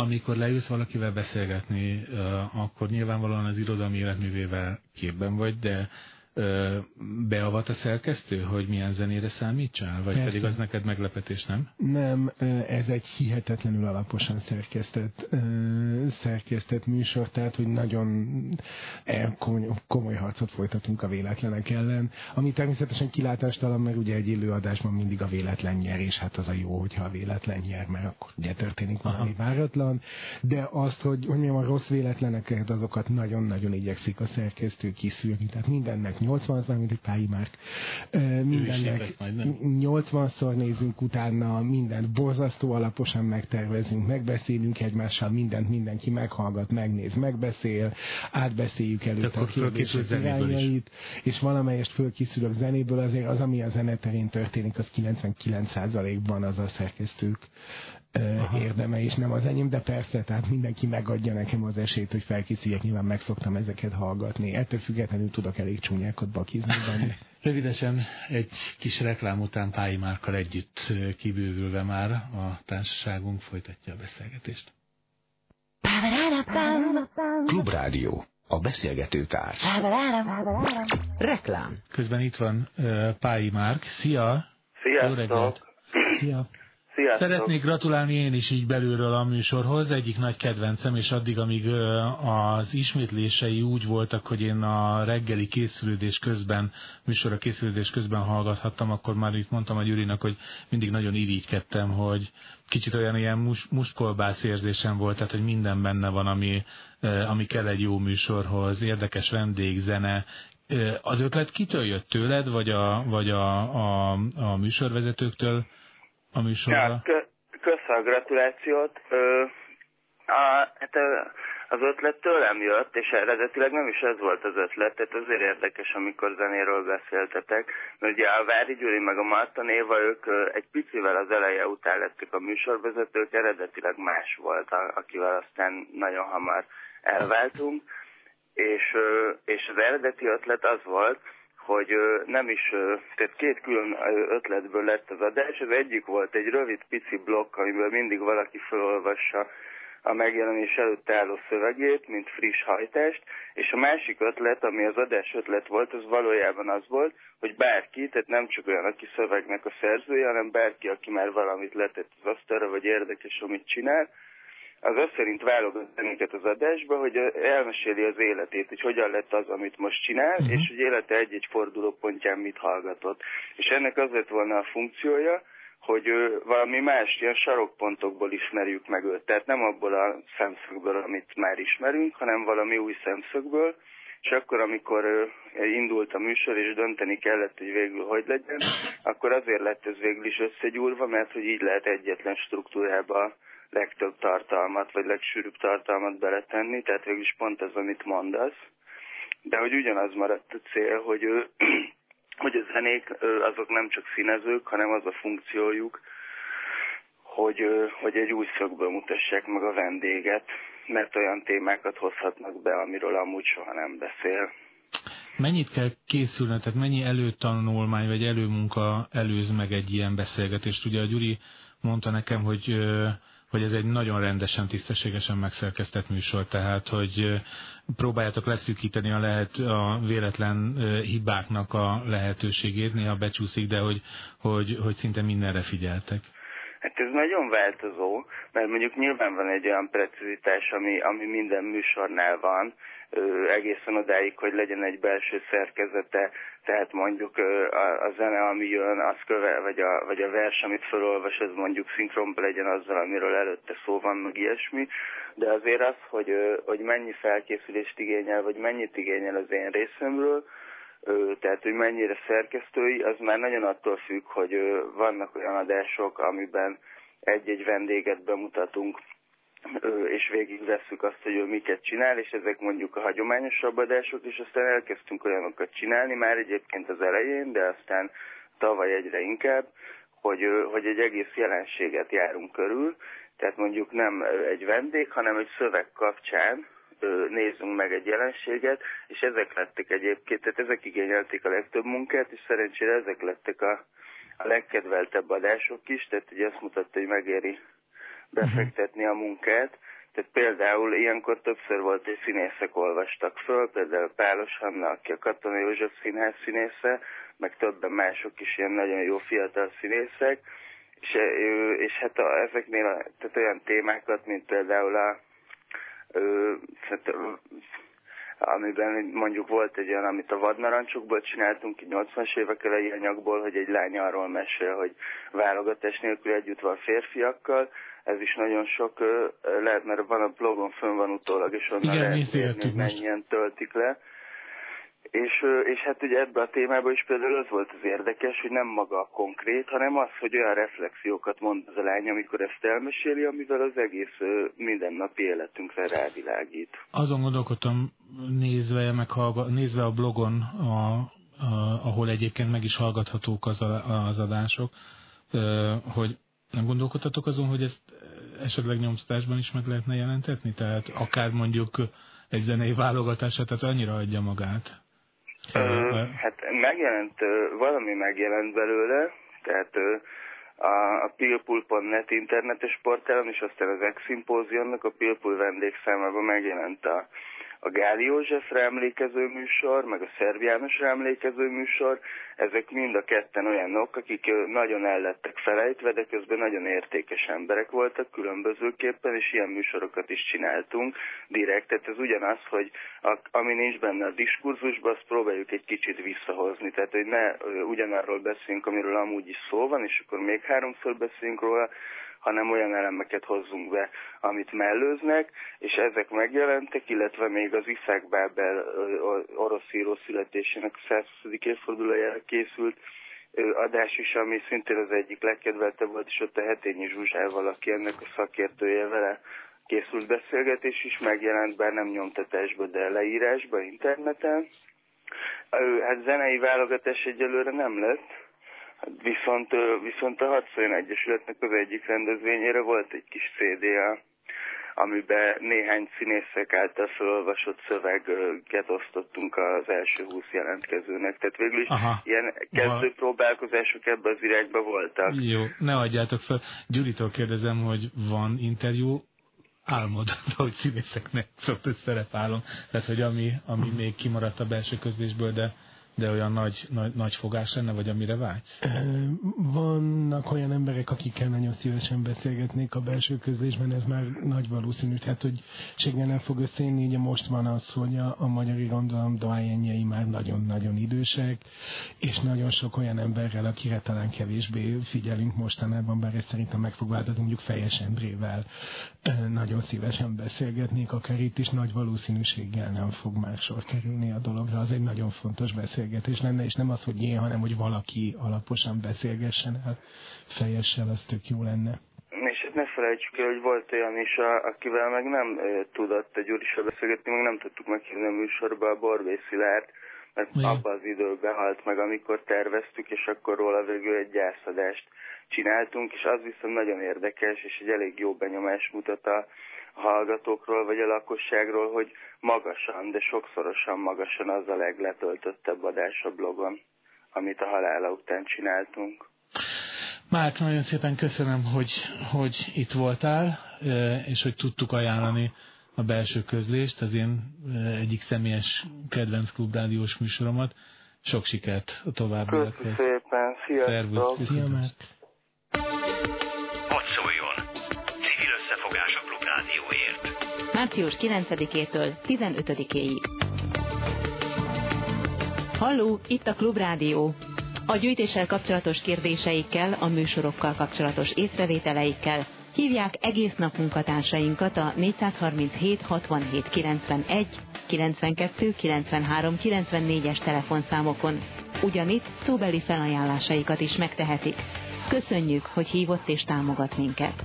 amikor leülsz valakivel beszélgetni, akkor nyilvánvalóan az irodalmi életművével képben vagy, de beavat a szerkesztő, hogy milyen zenére számítsál? Vagy Persze. pedig az neked meglepetés, nem? Nem, ez egy hihetetlenül alaposan szerkesztett, szerkesztett műsor, tehát hogy nagyon komoly, komoly harcot folytatunk a véletlenek ellen, ami természetesen kilátástalan, mert ugye egy élőadásban mindig a véletlen nyer, és hát az a jó, hogyha a véletlen nyer, mert akkor ugye történik valami Aha. váratlan, de azt, hogy, hogy mondjam, a rossz véletleneket, azokat nagyon-nagyon igyekszik a szerkesztő kiszűrni, tehát mindennek 80, az már mint egy Pályi Márk. Mindennek 80-szor nézünk utána, mindent borzasztó alaposan megtervezünk, megbeszélünk egymással, mindent mindenki meghallgat, megnéz, megbeszél, átbeszéljük előtt a kérdések irányait, és valamelyest fölkészülök zenéből, azért az, ami a zeneterén történik, az 99%-ban az a szerkesztők Aha. érdeme, és nem az enyém, de persze, tehát mindenki megadja nekem az esélyt, hogy felkészüljek, nyilván megszoktam ezeket hallgatni. Ettől függetlenül tudok elég csúnyákat bakizni benne. Rövidesen egy kis reklám után Pályi Márkkal együtt kibővülve már a társaságunk folytatja a beszélgetést. Klubrádió. A beszélgető társ. Reklám. Közben itt van uh, Pályi Márk. Szia! Sziasztok! Jó reggelt! Szia! Sziasztok. Szeretnék gratulálni én is így belülről a műsorhoz, egyik nagy kedvencem, és addig, amíg az ismétlései úgy voltak, hogy én a reggeli készülődés közben, műsorra készülődés közben hallgathattam, akkor már itt mondtam a Gyurinak, hogy mindig nagyon irigykedtem, hogy kicsit olyan ilyen mus, muskolbász érzésem volt, tehát hogy minden benne van, ami, ami kell egy jó műsorhoz, érdekes vendég, zene, az ötlet kitől jött tőled, vagy a, vagy a, a, a műsorvezetőktől? A műsorra. Ja, köszönöm a gratulációt. Ö, a, hát az ötlet tőlem jött, és eredetileg nem is ez volt az ötlet, tehát azért érdekes, amikor zenéről beszéltetek, mert ugye a Vári Gyuri meg a Marta Néva, ők egy picivel az eleje után lettek a műsorvezetők, eredetileg más volt, akivel aztán nagyon hamar elváltunk, és, és az eredeti ötlet az volt, hogy nem is, tehát két külön ötletből lett az adás. Az egyik volt egy rövid pici blokk, amiből mindig valaki felolvassa a megjelenés előtt álló szövegét, mint friss hajtást, és a másik ötlet, ami az adás ötlet volt, az valójában az volt, hogy bárki, tehát nem csak olyan, aki szövegnek a szerzője, hanem bárki, aki már valamit letett az asztalra, vagy érdekes, amit csinál, az azt szerint válogat bennünket az adásba, hogy elmeséli az életét, hogy hogyan lett az, amit most csinál, uh-huh. és hogy élete egy-egy fordulópontján mit hallgatott. És ennek az lett volna a funkciója, hogy ő, valami más ilyen sarokpontokból ismerjük meg őt. Tehát nem abból a szemszögből, amit már ismerünk, hanem valami új szemszögből, és akkor, amikor indult a műsor, és dönteni kellett, hogy végül hogy legyen, akkor azért lett ez végül is összegyúrva, mert hogy így lehet egyetlen struktúrába legtöbb tartalmat, vagy legsűrűbb tartalmat beletenni, tehát végül is pont ez, amit mondasz. De hogy ugyanaz maradt a cél, hogy, ő, hogy a zenék azok nem csak színezők, hanem az a funkciójuk, hogy, hogy egy új szögből mutassák meg a vendéget, mert olyan témákat hozhatnak be, amiről amúgy soha nem beszél. Mennyit kell készülni, tehát mennyi előtanulmány vagy előmunka előz meg egy ilyen beszélgetést? Ugye a Gyuri mondta nekem, hogy hogy ez egy nagyon rendesen, tisztességesen megszerkesztett műsor, tehát hogy próbáljátok leszűkíteni a lehet a véletlen hibáknak a lehetőségét, néha becsúszik, de hogy, hogy, hogy szinte mindenre figyeltek. Hát ez nagyon változó, mert mondjuk nyilván van egy olyan precizitás, ami, ami minden műsornál van, egészen odáig, hogy legyen egy belső szerkezete, tehát mondjuk a, a zene, ami jön, az köve, vagy a, vagy a vers, amit felolvas, az mondjuk szinkronban legyen azzal, amiről előtte szó van, meg ilyesmi, de azért az, hogy, hogy mennyi felkészülést igényel, vagy mennyit igényel az én részemről, tehát hogy mennyire szerkesztői, az már nagyon attól függ, hogy vannak olyan adások, amiben egy-egy vendéget bemutatunk, és végig veszük azt, hogy ő miket csinál, és ezek mondjuk a hagyományosabb adások, és aztán elkezdtünk olyanokat csinálni, már egyébként az elején, de aztán tavaly egyre inkább, hogy, hogy egy egész jelenséget járunk körül, tehát mondjuk nem egy vendég, hanem egy szöveg kapcsán nézzünk meg egy jelenséget, és ezek lettek egyébként, tehát ezek igényelték a legtöbb munkát, és szerencsére ezek lettek a, a legkedveltebb adások is, tehát ugye azt mutatta, hogy megéri befektetni a munkát. Tehát például ilyenkor többször volt, hogy színészek olvastak föl, például Pálos Hanna, aki a Katona József Színház színésze, meg többen mások is ilyen nagyon jó fiatal színészek, és, és hát a, ezeknél a, tehát olyan témákat, mint például a, ö, hát, amiben mondjuk volt egy olyan, amit a vadnarancsokból csináltunk, 80-as évek elejé anyagból, hogy egy lány arról mesél, hogy válogatás nélkül együtt van férfiakkal, ez is nagyon sok lehet, mert van a blogon fönn van utólag, és onnan Igen, lehet hogy mennyien töltik le. És, és hát ugye ebbe a témába is például az volt az érdekes, hogy nem maga a konkrét, hanem az, hogy olyan reflexiókat mond az a lány, amikor ezt elmeséli, amivel az egész mindennapi életünkre rávilágít. Azon gondolkodtam, nézve, meg nézve a blogon, a, a, ahol egyébként meg is hallgathatók az, a, az adások, hogy nem gondolkodtatok azon, hogy ezt esetleg nyomtatásban is meg lehetne jelentetni? Tehát akár mondjuk egy zenei válogatását, tehát annyira adja magát. Ö, hát megjelent, valami megjelent belőle, tehát a, a pilpul.net internetes portálon, és aztán az Ex-szimpózionnak a Pilpul vendégszámában megjelent a, a Gáli Józsefre emlékező műsor, meg a Szerb Jánosra emlékező műsor, ezek mind a ketten olyanok, akik nagyon ellettek felejtve, de közben nagyon értékes emberek voltak különbözőképpen, és ilyen műsorokat is csináltunk direkt. Tehát ez ugyanaz, hogy a, ami nincs benne a diskurzusban, azt próbáljuk egy kicsit visszahozni. Tehát, hogy ne ugyanarról beszéljünk, amiről amúgy is szó van, és akkor még háromszor beszéljünk róla, hanem olyan elemeket hozzunk be, amit mellőznek, és ezek megjelentek, illetve még az Iszák Bábel orosz író születésének 120. évfordulójára készült adás is, ami szintén az egyik legkedveltebb volt, és ott a Hetényi Zsuzsával, aki ennek a szakértője vele készült beszélgetés is megjelent, bár nem nyomtatásba, de leírásba, interneten. Hát zenei válogatás egyelőre nem lett, Viszont, viszont a Hadszoljon Egyesületnek az egyik rendezvényére volt egy kis CD-a, amiben néhány színészek által felolvasott szöveget osztottunk az első húsz jelentkezőnek. Tehát végül is Aha. ilyen kezdő próbálkozások ebbe az irányba voltak. Jó, ne adjátok fel. Gyuritól kérdezem, hogy van interjú álmod, hogy színészeknek szokott szerepálom. Tehát, hogy ami, ami még kimaradt a belső közlésből, de de olyan nagy, nagy, nagy fogás lenne, vagy amire vágysz? Vannak olyan emberek, akikkel nagyon szívesen beszélgetnék a belső közlésben, ez már nagy valószínű, tehát hogy séggel nem fog összejönni, ugye most van az, hogy a, a magyar irodalom doájenjei már nagyon-nagyon idősek, és nagyon sok olyan emberrel, akire talán kevésbé figyelünk mostanában, bár ez szerintem meg fog változni, mondjuk Fejes Endrével. Nagyon szívesen beszélgetnék, akár itt is nagy valószínűséggel nem fog már sor kerülni a dologra, az egy nagyon fontos beszélgetés beszélgetés lenne, és nem az, hogy én, hanem hogy valaki alaposan beszélgessen el fejessel, az tök jó lenne. És hát ne felejtsük el, hogy volt olyan is, akivel meg nem e, tudott egy úr beszélgetni, meg nem tudtuk meghívni a műsorba a Borbé Szilárd, mert Igen. abban az időben halt meg, amikor terveztük, és akkor róla végül egy gyászadást csináltunk, és az viszont nagyon érdekes, és egy elég jó benyomás mutat a, hallgatókról vagy a lakosságról, hogy magasan, de sokszorosan magasan az a legletöltöttebb adás a blogon, amit a halála után csináltunk. Márk, nagyon szépen köszönöm, hogy, hogy itt voltál, és hogy tudtuk ajánlani a belső közlést, az én egyik személyes kedvenc klubrádiós műsoromat. Sok sikert a továbbiakhoz. Köszönöm szépen, sziasztok! Szia, Márk! Március 9-től 15-éig. Halló, itt a Klubrádió. A gyűjtéssel kapcsolatos kérdéseikkel, a műsorokkal kapcsolatos észrevételeikkel hívják egész nap munkatársainkat a 437 67 91 92 93 94-es telefonszámokon. Ugyanitt szóbeli felajánlásaikat is megtehetik. Köszönjük, hogy hívott és támogat minket.